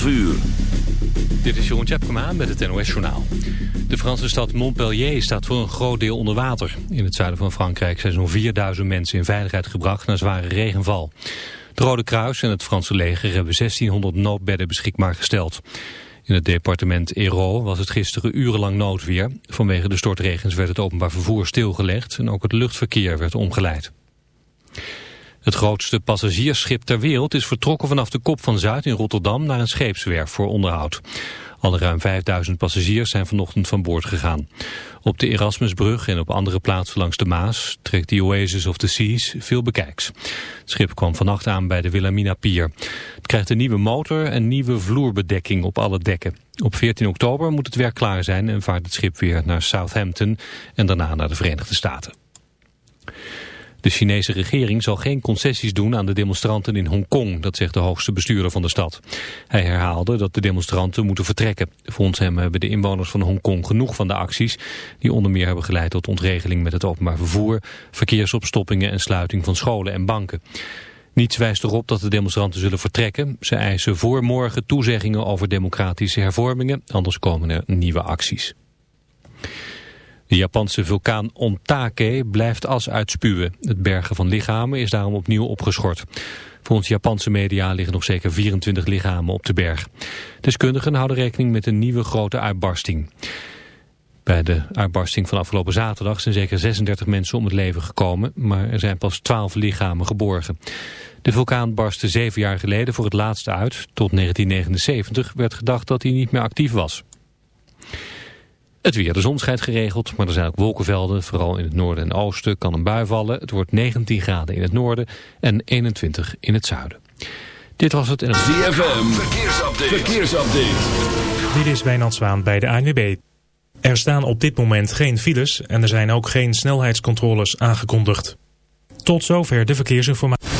12 uur. Dit is Jeroen Tjepkema met het NOS Journaal. De Franse stad Montpellier staat voor een groot deel onder water. In het zuiden van Frankrijk zijn zo'n 4000 mensen in veiligheid gebracht na zware regenval. Het Rode Kruis en het Franse leger hebben 1600 noodbedden beschikbaar gesteld. In het departement Hérault was het gisteren urenlang noodweer. Vanwege de stortregens werd het openbaar vervoer stilgelegd en ook het luchtverkeer werd omgeleid. Het grootste passagiersschip ter wereld is vertrokken vanaf de Kop van Zuid in Rotterdam naar een scheepswerf voor onderhoud. Alle ruim 5000 passagiers zijn vanochtend van boord gegaan. Op de Erasmusbrug en op andere plaatsen langs de Maas trekt de Oasis of the Seas veel bekijks. Het schip kwam vannacht aan bij de Wilhelmina Pier. Het krijgt een nieuwe motor en nieuwe vloerbedekking op alle dekken. Op 14 oktober moet het werk klaar zijn en vaart het schip weer naar Southampton en daarna naar de Verenigde Staten. De Chinese regering zal geen concessies doen aan de demonstranten in Hongkong, dat zegt de hoogste bestuurder van de stad. Hij herhaalde dat de demonstranten moeten vertrekken. Volgens hem hebben de inwoners van Hongkong genoeg van de acties, die onder meer hebben geleid tot ontregeling met het openbaar vervoer, verkeersopstoppingen en sluiting van scholen en banken. Niets wijst erop dat de demonstranten zullen vertrekken. Ze eisen voor morgen toezeggingen over democratische hervormingen, anders komen er nieuwe acties. De Japanse vulkaan Ontake blijft as uitspuwen. Het bergen van lichamen is daarom opnieuw opgeschort. Volgens Japanse media liggen nog zeker 24 lichamen op de berg. Deskundigen houden rekening met een nieuwe grote uitbarsting. Bij de uitbarsting van afgelopen zaterdag zijn zeker 36 mensen om het leven gekomen, maar er zijn pas 12 lichamen geborgen. De vulkaan barstte zeven jaar geleden voor het laatste uit. Tot 1979 werd gedacht dat hij niet meer actief was. Het weer, de zon schijnt geregeld, maar er zijn ook wolkenvelden. Vooral in het noorden en oosten kan een bui vallen. Het wordt 19 graden in het noorden en 21 in het zuiden. Dit was het en het... ZFM, verkeersupdate. verkeersupdate. Dit is Wijnand Zwaan bij de ANWB. Er staan op dit moment geen files en er zijn ook geen snelheidscontroles aangekondigd. Tot zover de verkeersinformatie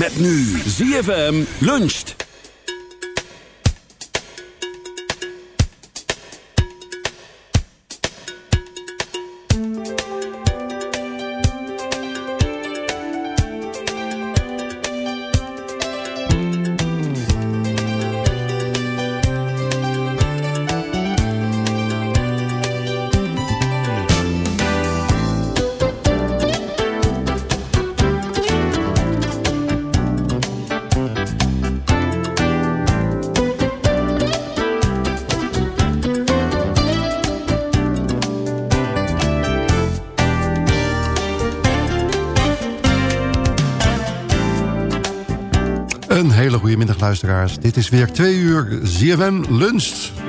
Met nu ZFM luncht. Dit is weer twee uur ZFM Lunch.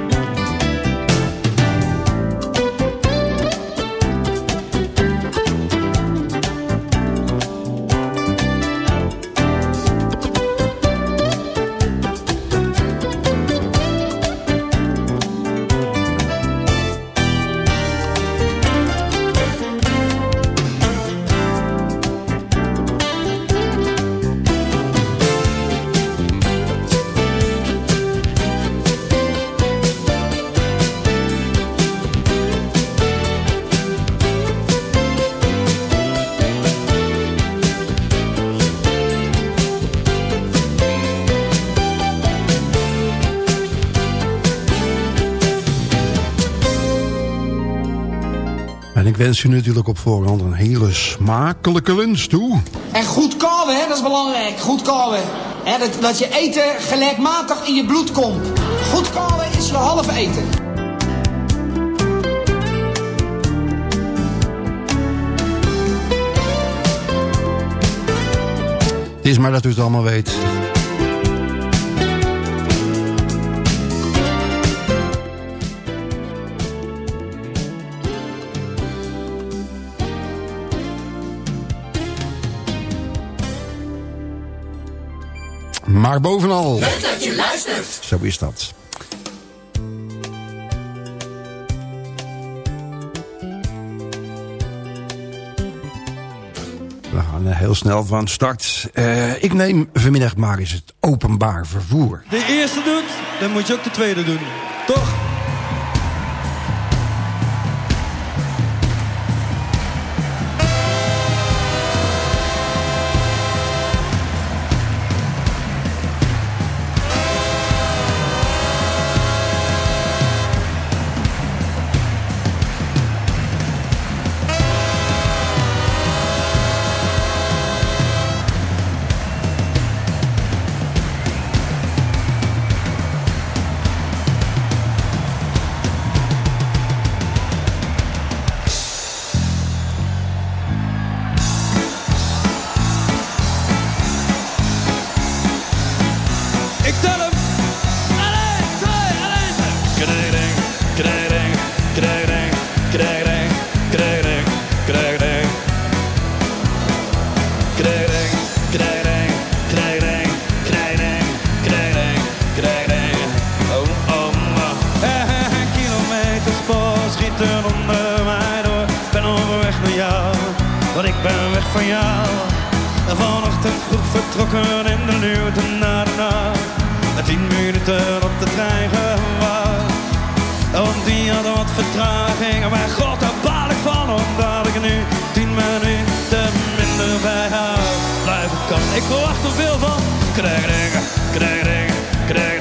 Wens u natuurlijk op voorhand een hele smakelijke lunch toe. En goed kauwen, hè, dat is belangrijk. Goed kauwen. Hè, dat, dat je eten gelijkmatig in je bloed komt. Goed kauwen is je half eten. Het is maar dat u het allemaal weet. Maar bovenal... Leuk dat je luistert. Zo is dat. We gaan eh, heel snel van start. Uh, ik neem vanmiddag maar eens het openbaar vervoer. De eerste doet, dan moet je ook de tweede doen. Toch? minuten naar de nacht. Tien minuten op de trein gewacht. Want die hadden wat vertraging. Maar god, daar baal ik van. Omdat ik nu tien minuten minder bij haar blijven kan. Ik verwacht er veel van. Krijg dingen, krijg dingen, krijg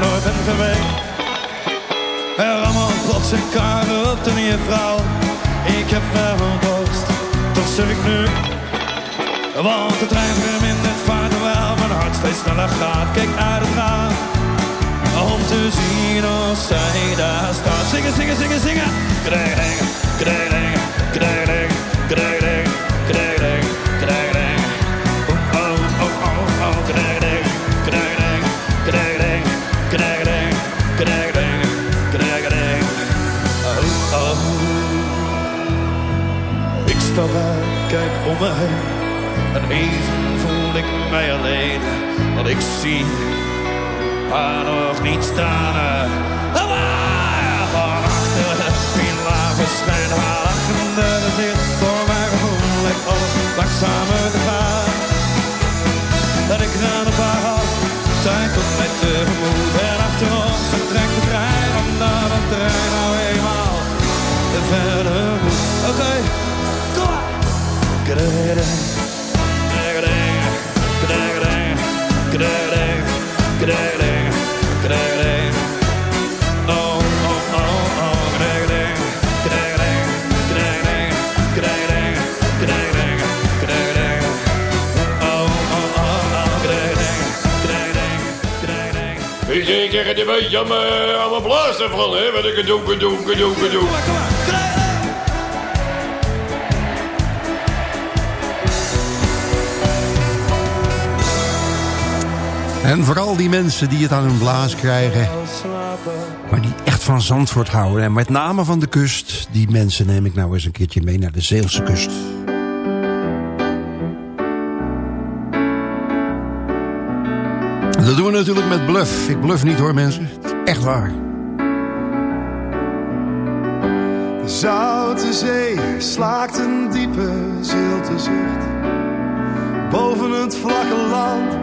nooit ben geweest. Er allemaal plots een kar op de nieuwe vrouw. Ik heb wel dorst, toch zeg ik nu. Want de trein vermindert vaart terwijl mijn hart steeds sneller gaat. Kijk uit het raam, om te zien of zij daar staat. Zingen, zingen, zingen, zingen. En even voel ik mij alleen. Want ik zie haar nog niet staan. Maar van achter het pilaar verschijnt haar lachende gezicht. Voor mijn gevoel lijkt alles langzamer te gaan. En ik ren op haar af, zij komt mij tegemoet. En achterom vertrekt de trein, omdat de trein nou eenmaal verder moet. Oké. Krijg het een beetje aan mijn, blazen van, hè? Wat ik het doe, doe, doe, ik doe. En vooral die mensen die het aan hun blaas krijgen... maar die echt van Zandvoort houden. En met name van de kust. Die mensen neem ik nou eens een keertje mee naar de Zeelse kust. Dat doen we natuurlijk met bluff. Ik bluff niet hoor mensen. Het is echt waar. De zoute zee slaakt een diepe zilte zucht. Boven het vlakke land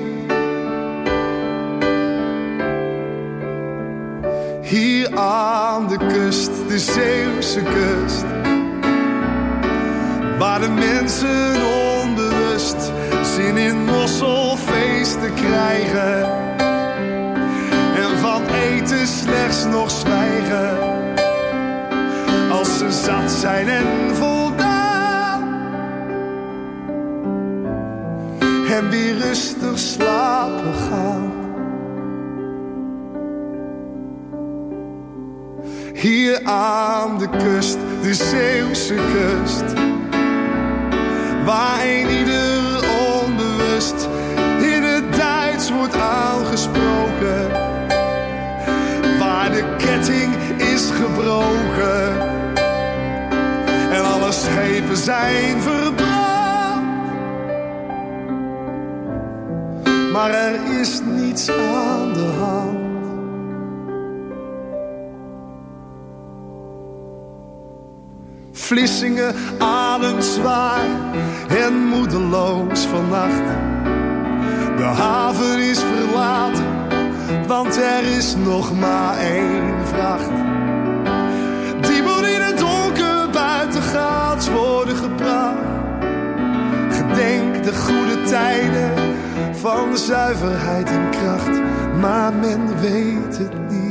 Hier aan de kust, de Zeeuwse kust. Waar de mensen onbewust zin in mosselfeesten krijgen. En van eten slechts nog zwijgen. Als ze zat zijn en voldaan. En weer rustig slapen gaan. Hier aan de kust, de Zeeuwse kust. Waar een ieder onbewust in het Duits wordt aangesproken. Waar de ketting is gebroken. En alle schepen zijn verbrand. Maar er is niets aan de hand. Vlissingen ademt zwaar en moedeloos vannacht. De haven is verlaten, want er is nog maar één vracht. Die moet in het donker buitengaats worden gebracht. Gedenk de goede tijden van zuiverheid en kracht, maar men weet het niet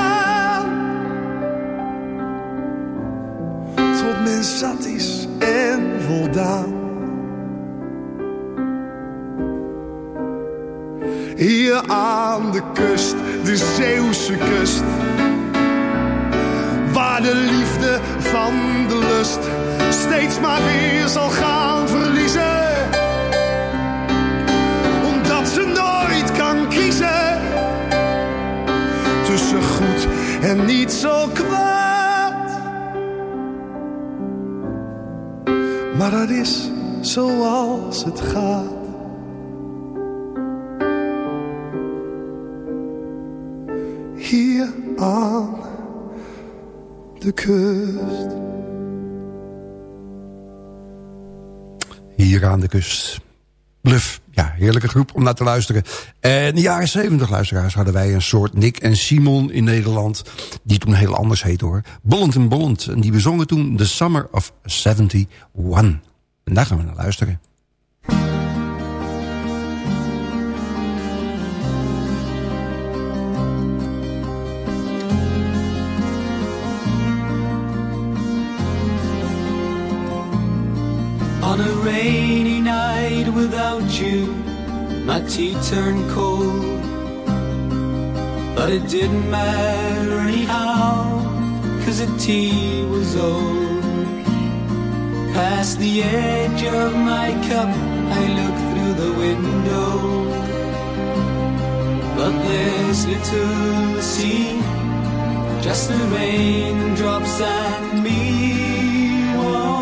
Zat is en voldaan. Hier aan de kust, de Zeeuwse kust. Waar de liefde van de lust steeds maar weer zal gaan verliezen. Omdat ze nooit kan kiezen tussen goed en niet zo kwaad. Maar dat is zoals het gaat. Hier aan de kust. Hier aan de kust. Bluff, ja, heerlijke groep om naar te luisteren. En in de jaren 70 luisteraars hadden wij een soort Nick en Simon in Nederland. Die toen heel anders heet hoor. Bolland en Bolland. En die bezongen toen The Summer of 71. En daar gaan we naar luisteren. On a rainy night without you, my tea turned cold. But it didn't matter anyhow, cause the tea was old. Past the edge of my cup, I look through the window. But there's little see, just the raindrops and me. Oh,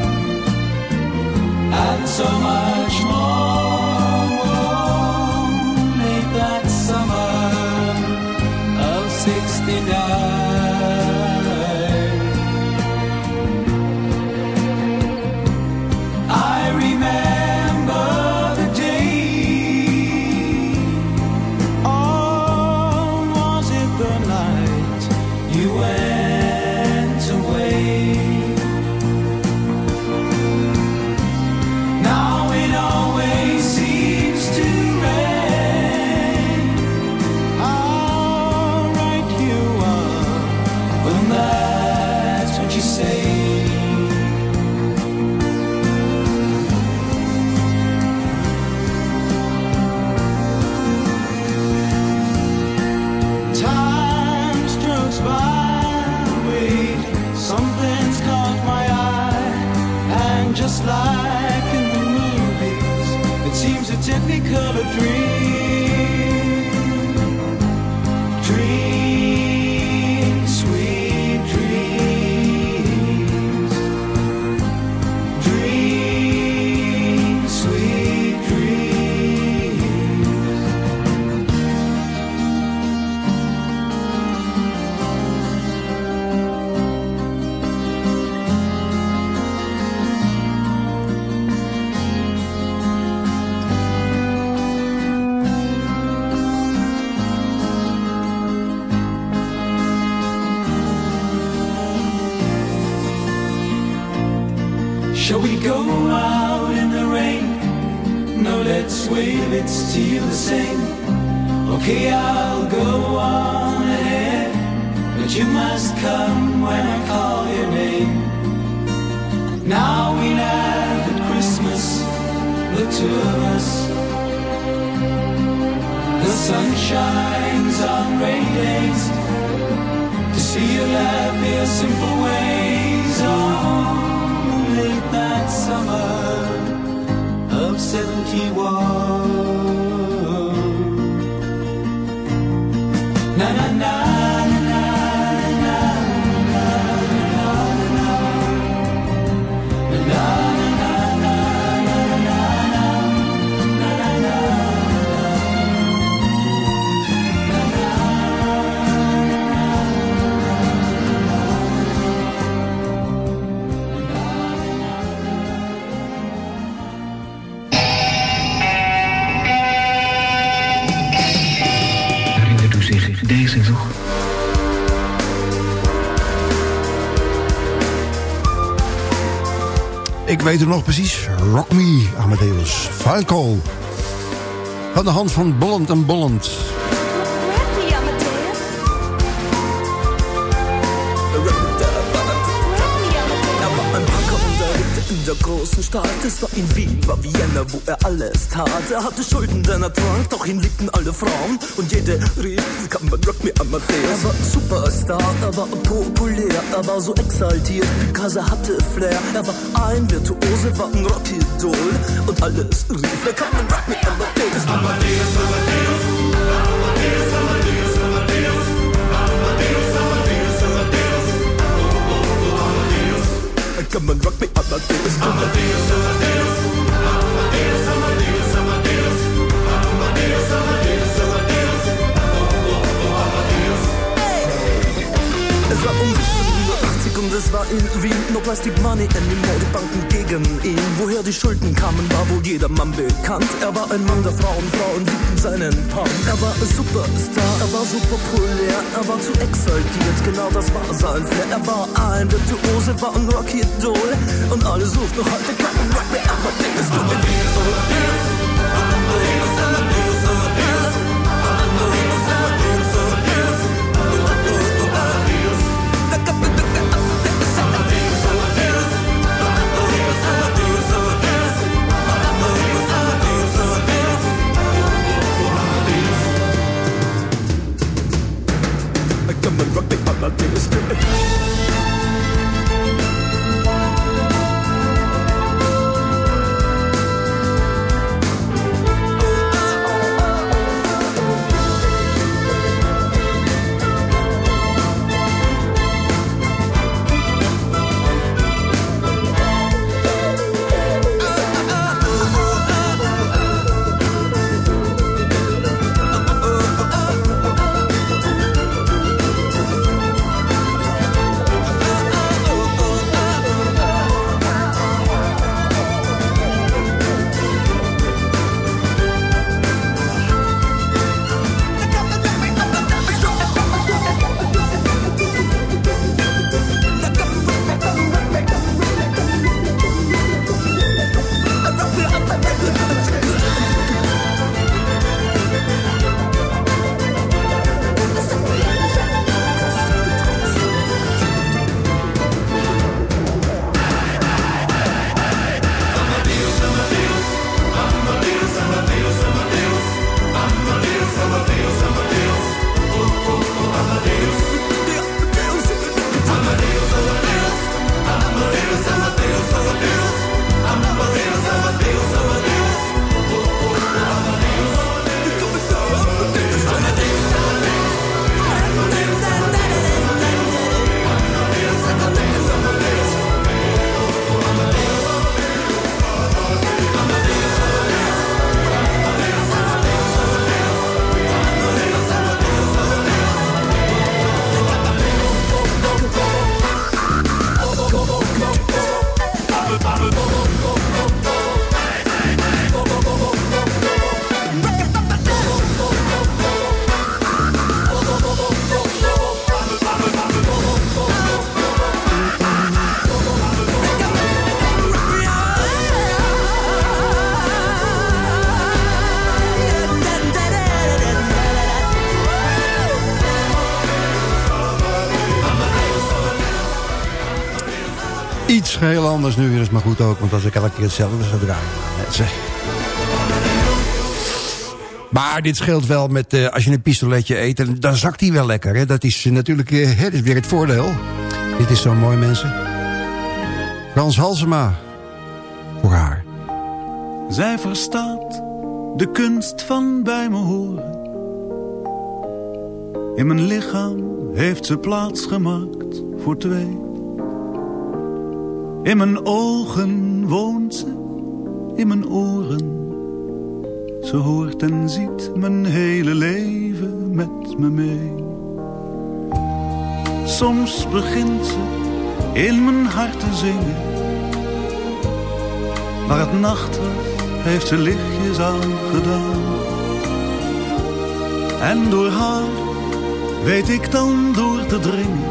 and so much more. Ik weet het nog precies. Rock Me, Amadeus. Falco. Van de hand van Bolland en Bolland. Lebte in der großen Stadt. Es war in Wien, war Vienna, wo er alles tat. Er hatte Schulden, denn er trank, doch ihn liebten alle Frauen. Und jede rief, kann man Rock me Amadeus. Er war Superstar, er war populär, er war so exaltiert, because er hatte Flair. Er war ein Virtuose, war ein Rockidol. Und alles rief, kann man Rock me. Amadeus, Amadeus, Amadeus, Come and rock me, all I do und es war in Wien. No Plastic Money anymore, die Banken gegen ihn. Woher die Schulden kamen, war wohl jedermann bekannt. Er war ein Mann der Frauen, Frauen liebten seinen Pan. Er war ein Superstar, er war so populär, er war zu exaltiert, genau das war sein Flair. Er war ein Virtuose, war ein Rocky-Idol und alle suchten heute keinen Rock mehr, aber der ist nur geheel anders nu. Dat is maar goed ook, want als ik elke keer hetzelfde zou draaien. Mensen. Maar dit scheelt wel met uh, als je een pistoletje eet, dan zakt hij wel lekker. Hè? Dat is natuurlijk uh, dat is weer het voordeel. Dit is zo mooi, mensen. Frans Halsema. Voor haar. Zij verstaat de kunst van bij me horen. In mijn lichaam heeft ze plaats gemaakt voor twee. In mijn ogen woont ze, in mijn oren. Ze hoort en ziet mijn hele leven met me mee. Soms begint ze in mijn hart te zingen. Maar het nacht heeft ze lichtjes aangedaan. En door haar weet ik dan door te dringen.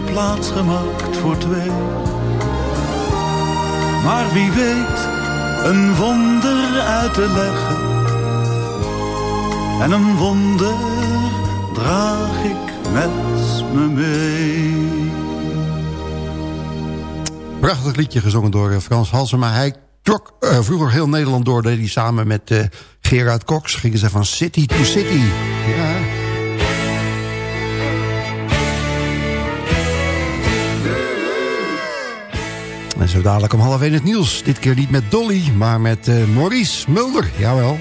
plaats gemaakt voor twee. Maar wie weet een wonder uit te leggen. En een wonder draag ik met me mee. Prachtig liedje gezongen door eh, Frans Halsema. Hij trok uh, vroeger heel Nederland door. Deed hij samen met uh, Gerard Cox. Gingen ze van city to city. Ja. En zo dadelijk om half één het nieuws. Dit keer niet met Dolly, maar met uh, Maurice Mulder. Jawel.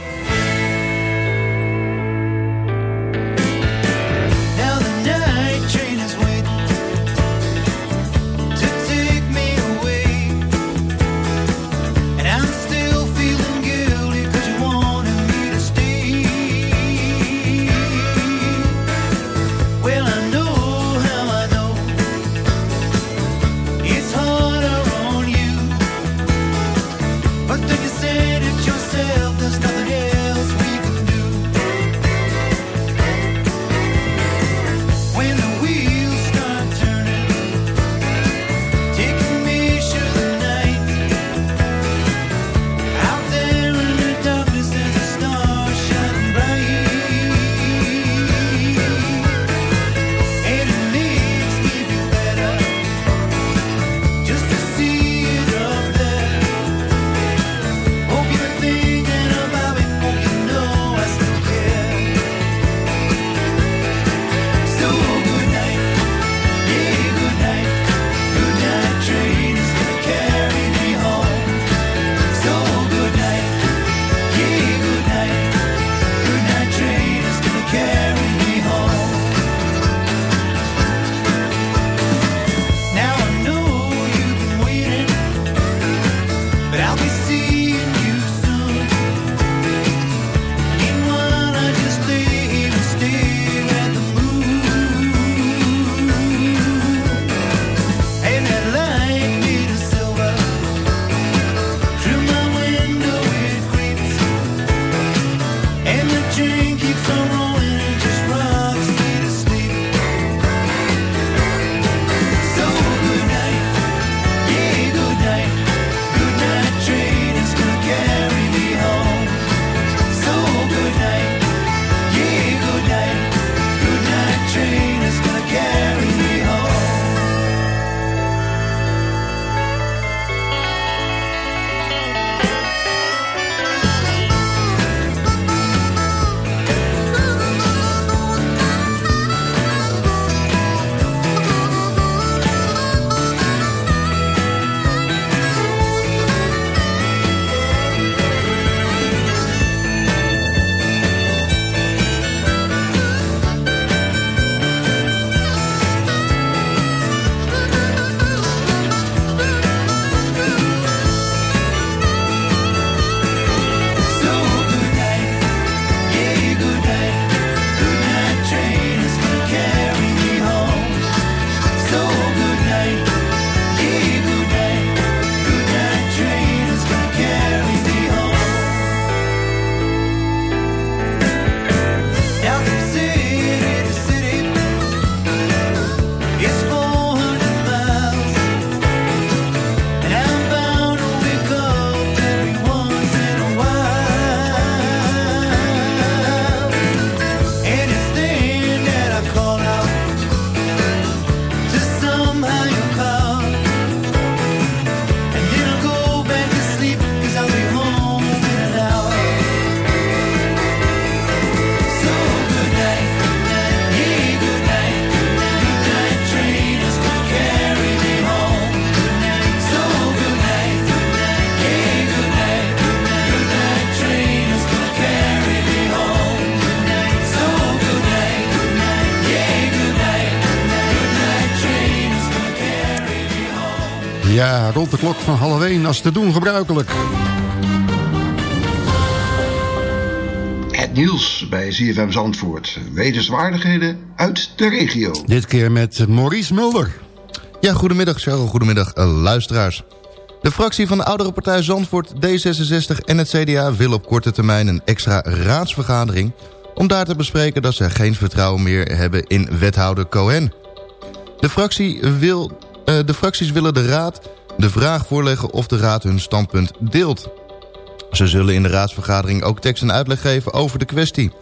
De klok van half één als te doen gebruikelijk. Het nieuws bij ZFM Zandvoort. Wetenswaardigheden uit de regio. Dit keer met Maurice Mulder. Ja, goedemiddag Cheryl, goedemiddag uh, luisteraars. De fractie van de oudere partij Zandvoort, D66 en het CDA... willen op korte termijn een extra raadsvergadering... om daar te bespreken dat ze geen vertrouwen meer hebben in wethouder Cohen. De, fractie wil, uh, de fracties willen de raad de vraag voorleggen of de raad hun standpunt deelt. Ze zullen in de raadsvergadering ook tekst en uitleg geven over de kwestie.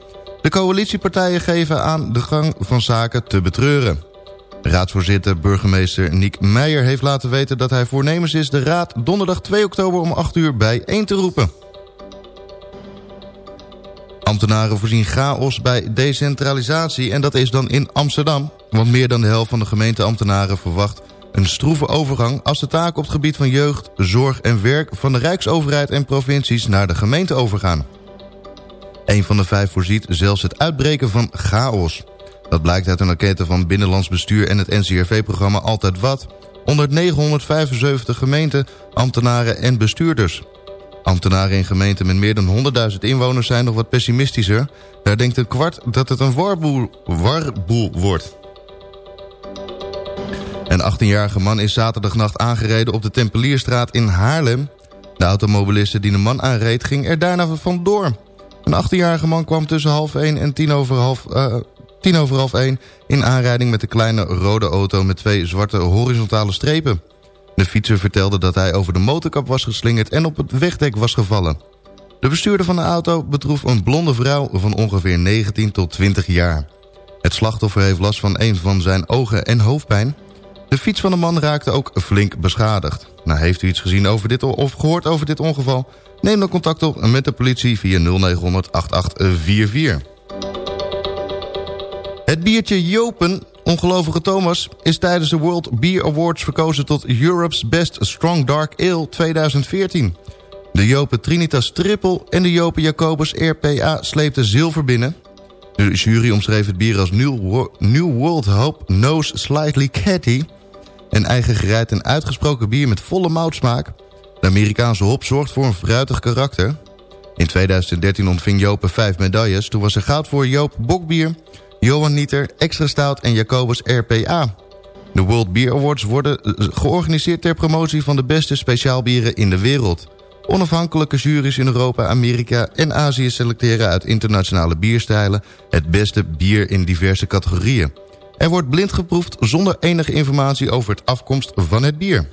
De coalitiepartijen geven aan de gang van zaken te betreuren. Raadsvoorzitter burgemeester Niek Meijer heeft laten weten dat hij voornemens is... de raad donderdag 2 oktober om 8 uur bijeen te roepen. Ambtenaren voorzien chaos bij decentralisatie en dat is dan in Amsterdam. Want meer dan de helft van de gemeenteambtenaren verwacht een stroeve overgang... als de taken op het gebied van jeugd, zorg en werk van de Rijksoverheid en provincies naar de gemeente overgaan. Een van de vijf voorziet zelfs het uitbreken van chaos. Dat blijkt uit een enquête van Binnenlands Bestuur en het NCRV-programma Altijd Wat... onder 975 gemeenten, ambtenaren en bestuurders. Ambtenaren in gemeenten met meer dan 100.000 inwoners zijn nog wat pessimistischer. Daar denkt een kwart dat het een warboel, warboel wordt. Een 18-jarige man is zaterdagnacht aangereden op de Tempelierstraat in Haarlem. De automobiliste die de man aanreed ging er daarna vandoor. Een 18-jarige man kwam tussen half 1 en tien over half, tien over half 1 in aanrijding met een kleine rode auto met twee zwarte horizontale strepen. De fietser vertelde dat hij over de motorkap was geslingerd en op het wegdek was gevallen. De bestuurder van de auto betroef een blonde vrouw van ongeveer 19 tot 20 jaar. Het slachtoffer heeft last van een van zijn ogen en hoofdpijn. De fiets van de man raakte ook flink beschadigd. Nou, heeft u iets gezien over dit of gehoord over dit ongeval? Neem dan contact op met de politie via 0900 8844. Het biertje Jopen, ongelovige Thomas... is tijdens de World Beer Awards verkozen tot Europe's Best Strong Dark Ale 2014. De Jopen Trinitas Triple en de Jopen Jacobus RPA sleepten zilver binnen. De jury omschreef het bier als New, World Hope Nose Slightly Catty... Een eigen gereid en uitgesproken bier met volle moutsmaak. De Amerikaanse hop zorgt voor een fruitig karakter. In 2013 ontving Joop vijf medailles. Toen was er goud voor Joop Bokbier, Johan Nieter, Extra Stout en Jacobus RPA. De World Beer Awards worden eh, georganiseerd ter promotie van de beste speciaalbieren in de wereld. Onafhankelijke juries in Europa, Amerika en Azië selecteren uit internationale bierstijlen... het beste bier in diverse categorieën. Er wordt blind geproefd zonder enige informatie over het afkomst van het bier.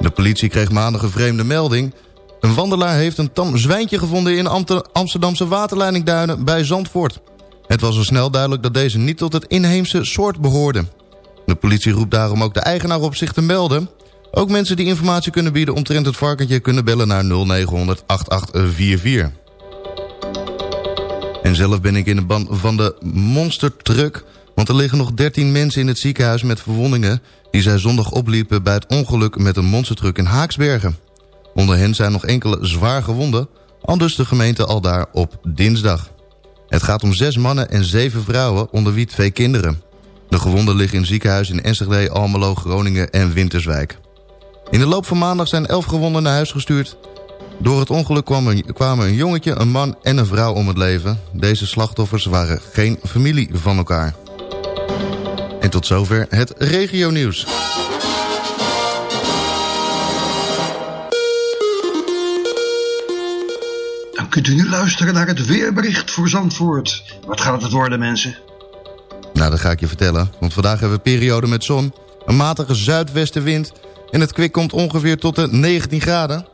De politie kreeg maandag een vreemde melding. Een wandelaar heeft een tam zwijntje gevonden in Amsterdamse waterleidingduinen bij Zandvoort. Het was al snel duidelijk dat deze niet tot het inheemse soort behoorde. De politie roept daarom ook de eigenaar op zich te melden. Ook mensen die informatie kunnen bieden omtrent het varkentje kunnen bellen naar 0900 8844. En zelf ben ik in de band van de monstertruck... want er liggen nog 13 mensen in het ziekenhuis met verwondingen... die zij zondag opliepen bij het ongeluk met een monstertruck in Haaksbergen. Onder hen zijn nog enkele zwaar gewonden... anders de gemeente al daar op dinsdag. Het gaat om zes mannen en zeven vrouwen, onder wie twee kinderen. De gewonden liggen in ziekenhuis in Enschede, Almelo, Groningen en Winterswijk. In de loop van maandag zijn elf gewonden naar huis gestuurd... Door het ongeluk kwamen een jongetje, een man en een vrouw om het leven. Deze slachtoffers waren geen familie van elkaar. En tot zover het regionieuws. Dan kunt u nu luisteren naar het weerbericht voor Zandvoort. Wat gaat het worden, mensen? Nou, dat ga ik je vertellen. Want vandaag hebben we een periode met zon, een matige zuidwestenwind... en het kwik komt ongeveer tot de 19 graden.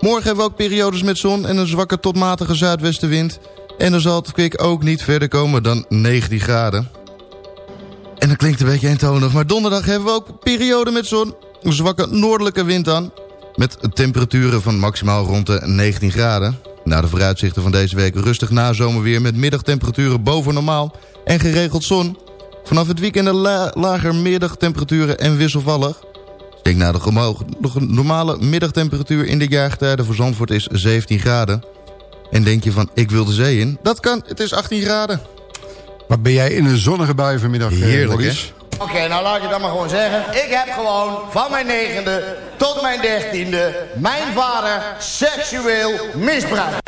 Morgen hebben we ook periodes met zon en een zwakke tot matige zuidwestenwind. En dan zal het ook niet verder komen dan 19 graden. En dat klinkt een beetje eentonig, maar donderdag hebben we ook periode met zon. Een zwakke noordelijke wind dan. Met temperaturen van maximaal rond de 19 graden. Na de vooruitzichten van deze week rustig nazomerweer met middagtemperaturen boven normaal en geregeld zon. Vanaf het weekend la lager middagtemperaturen en wisselvallig. Denk naar de, de normale middagtemperatuur in dit jaargetijde voor Zandvoort is 17 graden. En denk je van, ik wil de zee in? Dat kan, het is 18 graden. Wat ben jij in een zonnige bui vanmiddag, eh, Heerlijk, hè? Oké, nou laat ik het dan maar gewoon zeggen. Ik heb gewoon van mijn negende tot mijn dertiende mijn vader seksueel misbruikt.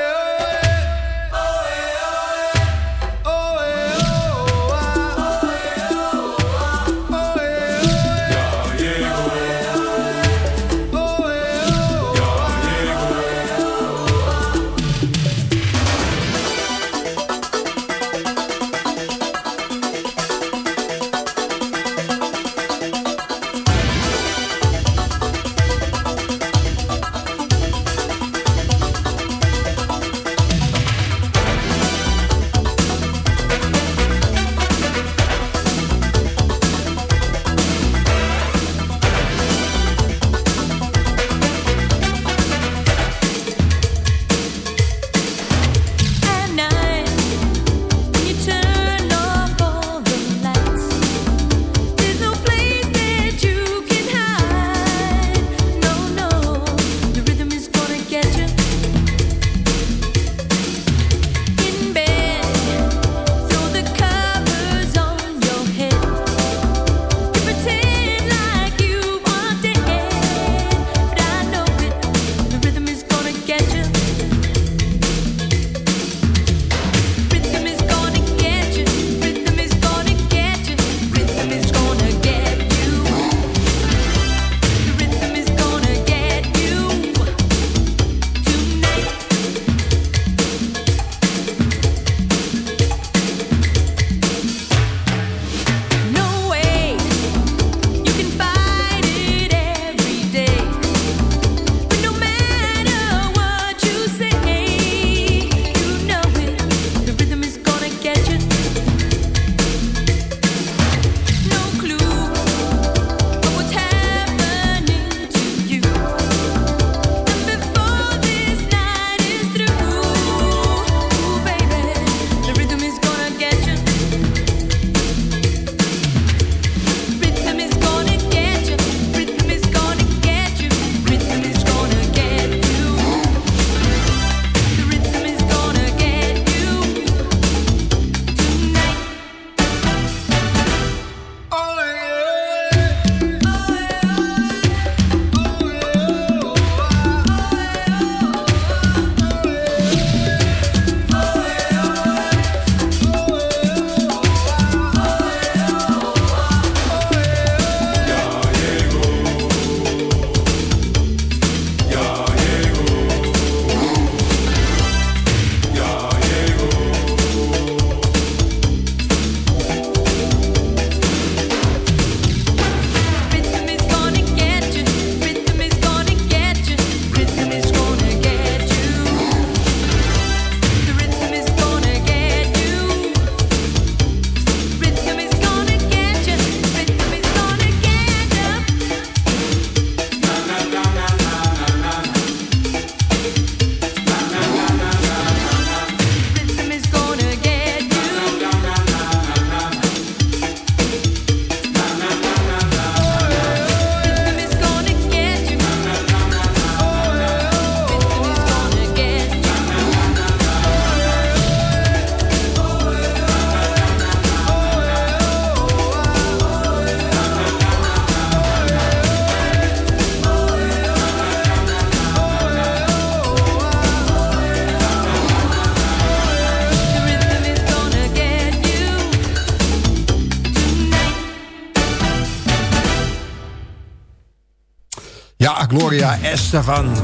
Gloria Estefan.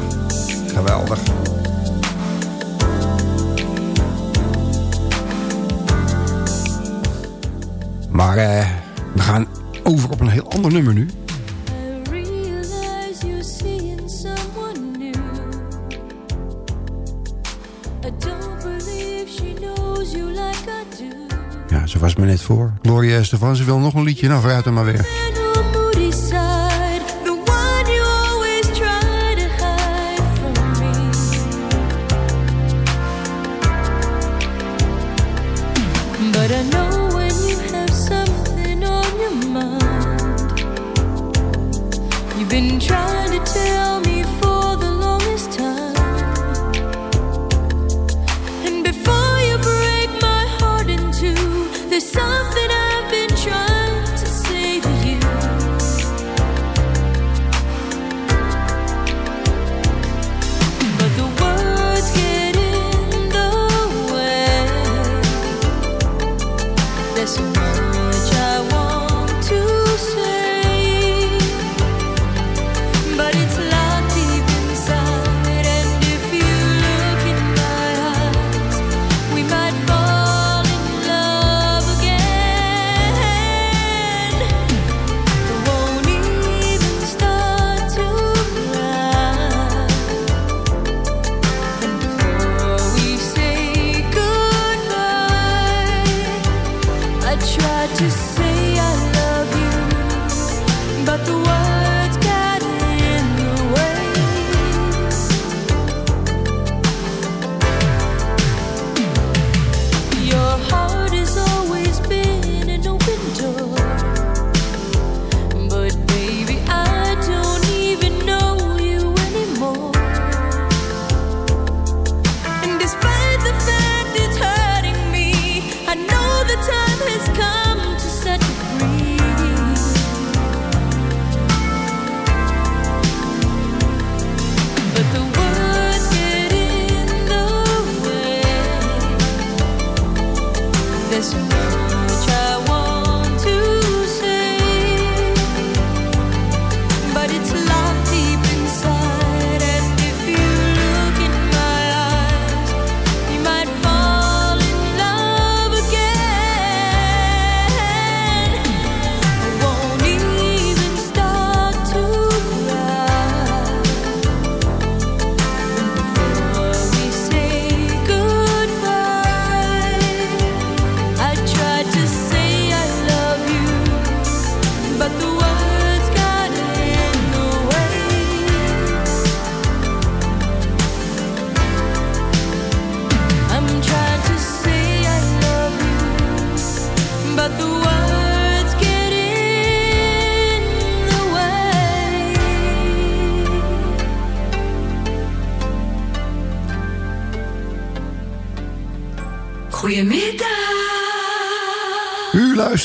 Geweldig. Maar uh, we gaan over op een heel ander nummer nu. Ja, zo was me net voor. Gloria Estefan, ze wil nog een liedje. Nou, vooruit dan maar weer.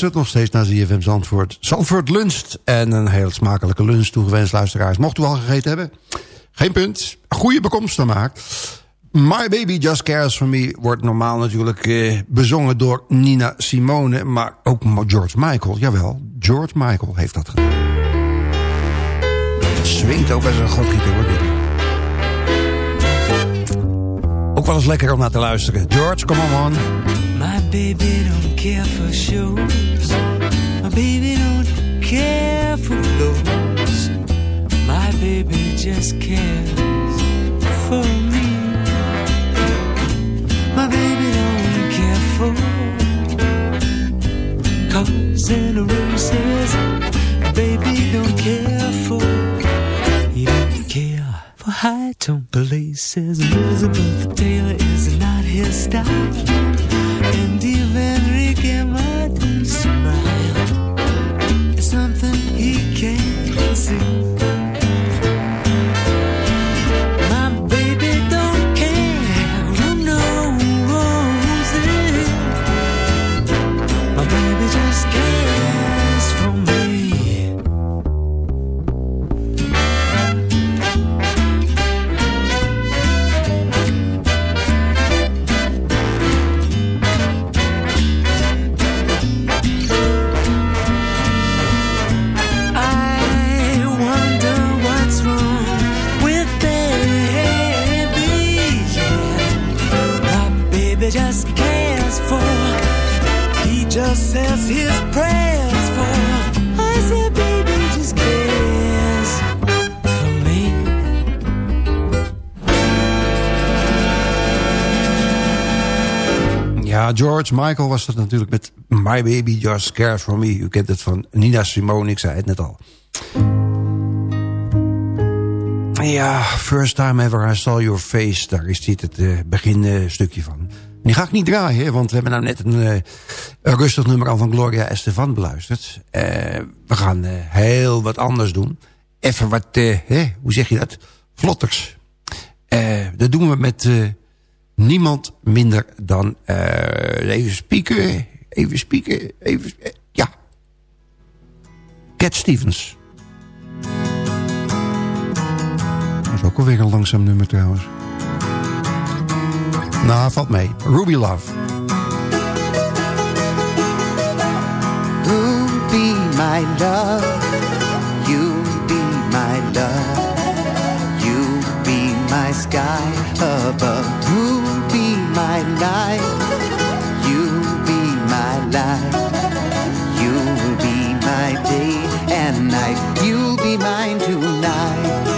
Luistert nog steeds naar ZFM Zandvoort. Zandvoort luncht en een heel smakelijke lunch toegewenst luisteraars. Mocht u al gegeten hebben? Geen punt. Goede bekomst dan maakt. My Baby Just Cares For Me wordt normaal natuurlijk eh, bezongen door Nina Simone. Maar ook George Michael. Jawel, George Michael heeft dat gedaan. Swingt ook als een godgieter hoor. Ook wel eens lekker om naar te luisteren. George, come on. Baby don't care for shows. My baby don't care for clothes. My baby just cares for me. My baby don't care for cars and. My baby don't care for. Don't care for high tone places. Elizabeth Taylor is not his style. George Michael was dat natuurlijk met My Baby Just Cares For Me. U kent het van Nina Simone, ik zei het net al. Ja, First Time Ever I Saw Your Face. Daar is dit het uh, beginstukje van. Die ga ik niet draaien, want we hebben nou net een, uh, een rustig nummer al van Gloria Estefan beluisterd. Uh, we gaan heel wat anders doen. Even wat, hè, hoe zeg je dat? Vlotters. dat doen we met niemand minder dan... Uh, even spieken, even spieken, even... Uh, ja. Cat Stevens. Dat is ook alweer een langzaam nummer trouwens. Nou, valt mee. Ruby Love. Be my love. You be my love. You be my sky above. My life. You'll be my life. You'll be my day and night. You'll be mine tonight.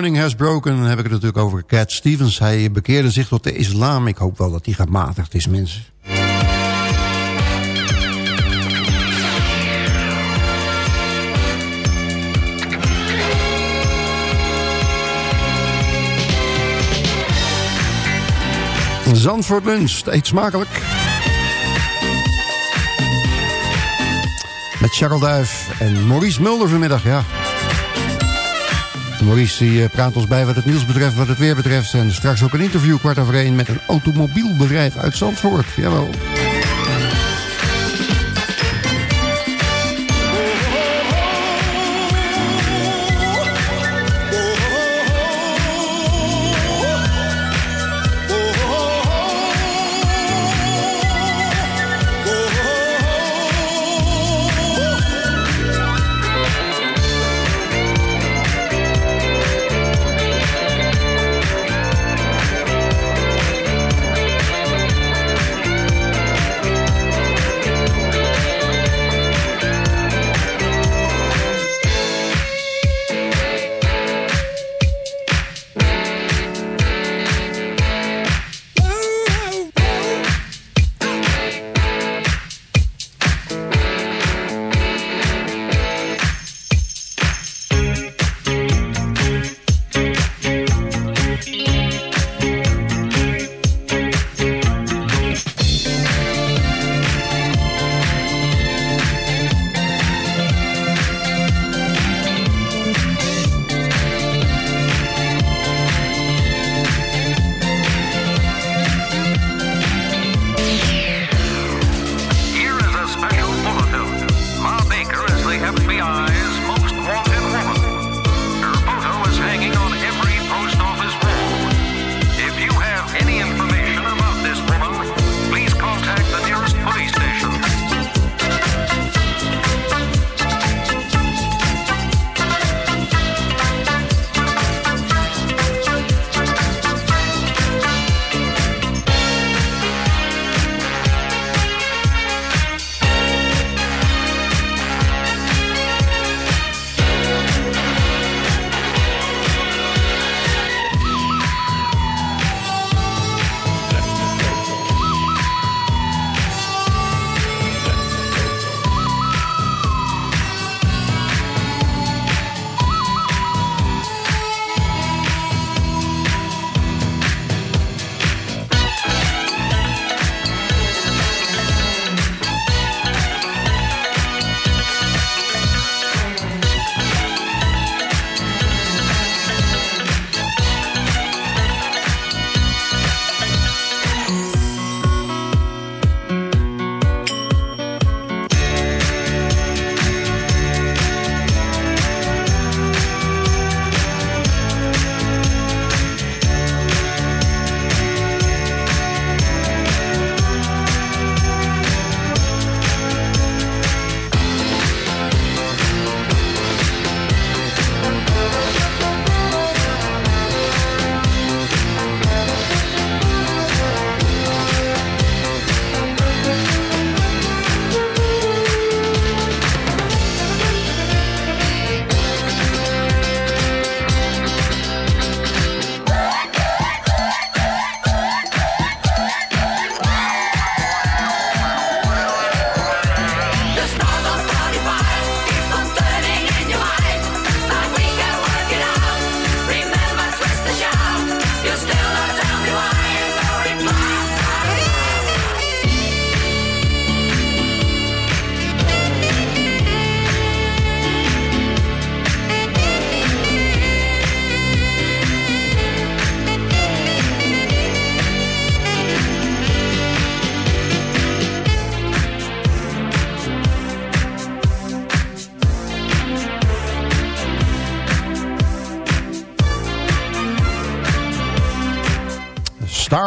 Morning Has Broken. Dan heb ik het natuurlijk over Cat Stevens. Hij bekeerde zich tot de islam. Ik hoop wel dat hij gematigd is, mensen. Zandvoort Lunch, eet smakelijk. Met Charles Duif en Maurice Mulder vanmiddag, ja. Maurice eh, praat ons bij wat het nieuws betreft, wat het weer betreft. En straks ook een interview kwart over één met een automobielbedrijf uit Zandvoort. Jawel.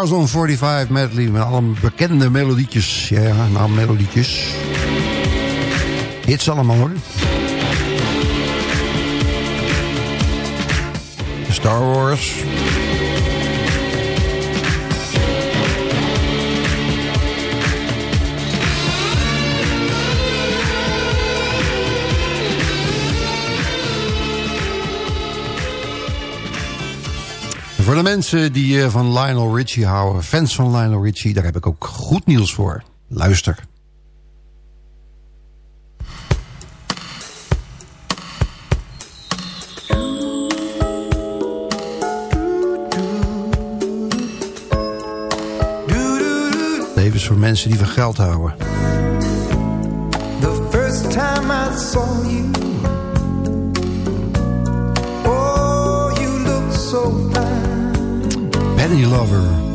Cars on 45 medley met alle bekende melodietjes. Ja, nou melodietjes. is allemaal hoor. Star Wars. Voor de mensen die eh, van Lionel Richie houden, fans van Lionel Richie... daar heb ik ook goed nieuws voor. Luister. Levens voor mensen die van geld houden. The first time I saw you Oh, you look so fine Any Lover.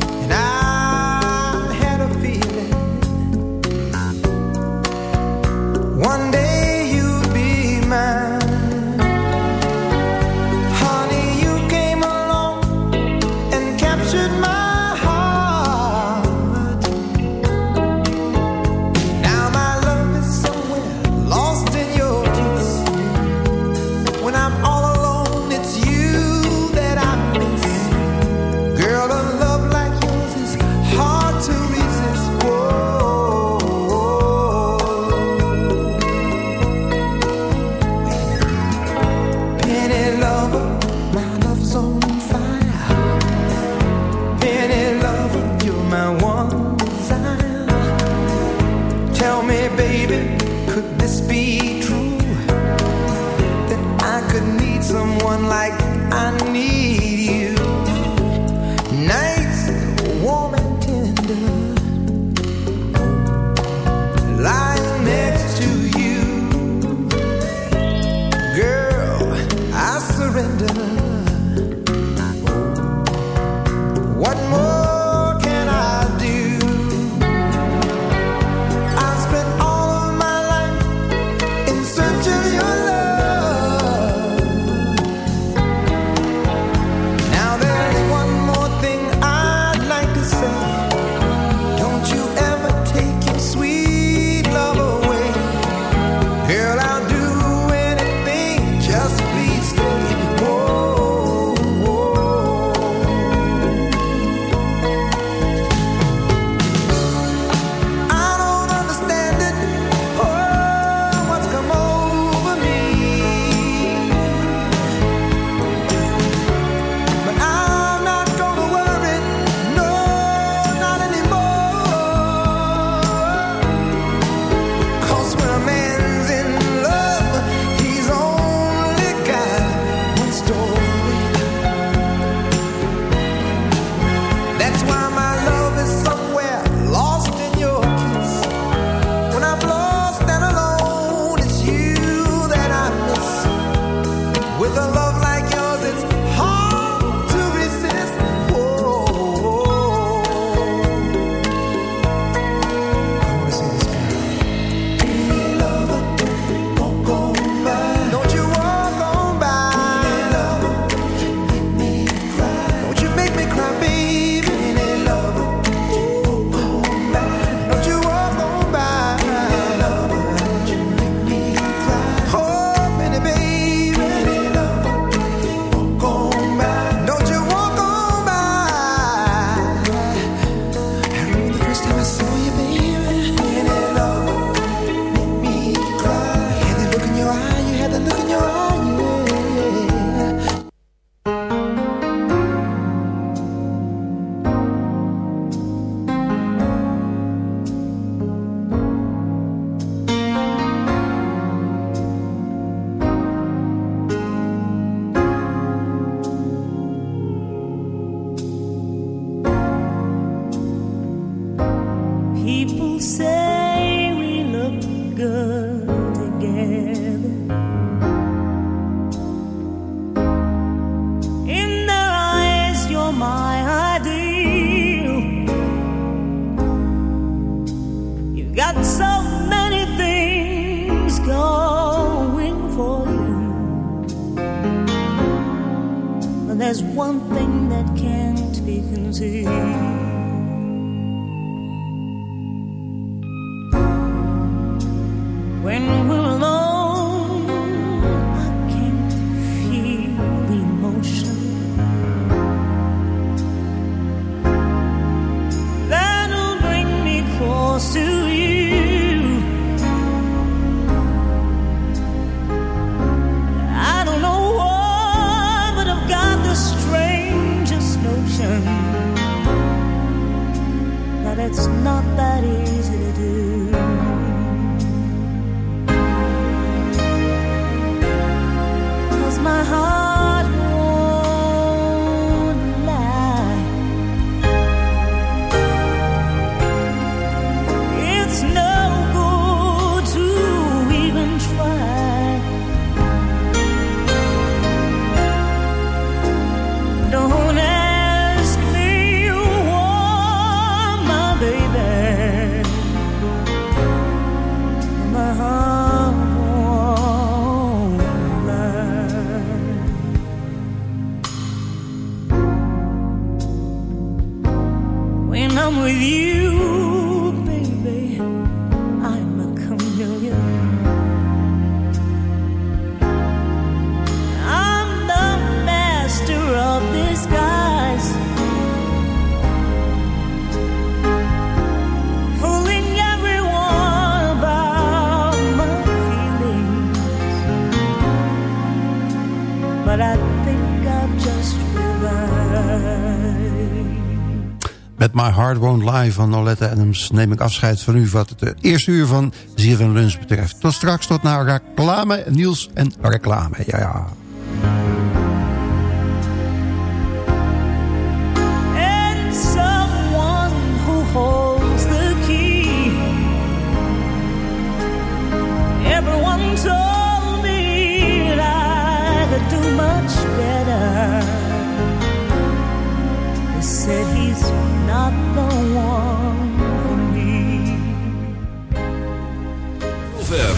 My Heart Won't Lie van Noletta Adams neem ik afscheid van u... wat het eerste uur van ZFM Lunch betreft. Tot straks, tot naar reclame, nieuws en reclame. Ja, ja.